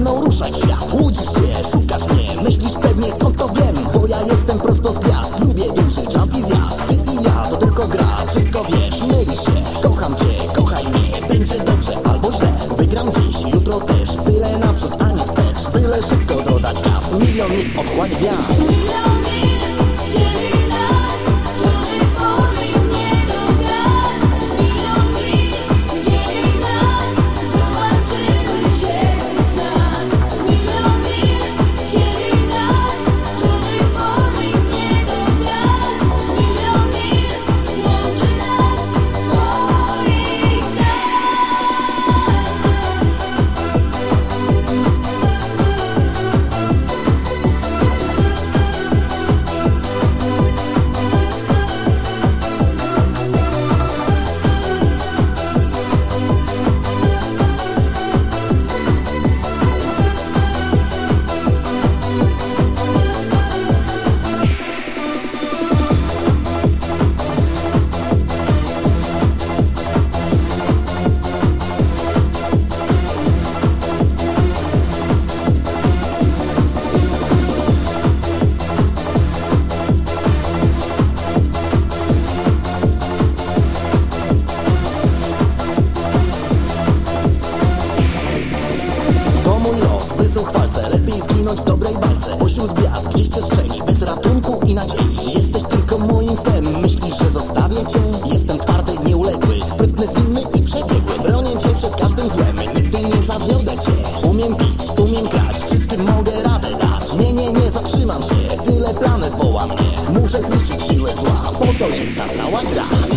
mną ruszaj w świat Łudzisz się, szukasz mnie, myślisz pewnie skąd to wiem Bo ja jestem prosto z gwiazd, lubię większy jump i zjazd Ty i ja, to tylko gra, wszystko wiesz, mylisz się. Kocham cię, kochaj mnie, będzie dobrze albo źle. Wygram dziś, jutro też, byle naprzód, a nie wstecz. Byle szybko dodać gaz, milion mi odchłań gwiazd chwalce Lepiej zginąć w dobrej walce. Pośród gwiazd, gdzieś przestrzeni Bez ratunku i nadziei. Jesteś tylko moim snem. Myślisz, że zostawię cię? Jestem twardy, nieuległy. Sprytny, zwinny i przebiegły. Bronię cię przed każdym złem. Nigdy nie zawiodę cię. Umiem pić, umiem grać. Wszystkim mogę radę dać. Nie, nie, nie zatrzymam się. Tyle planet woła mnie. Muszę zniszczyć siłę zła. Po to jest ta cała gra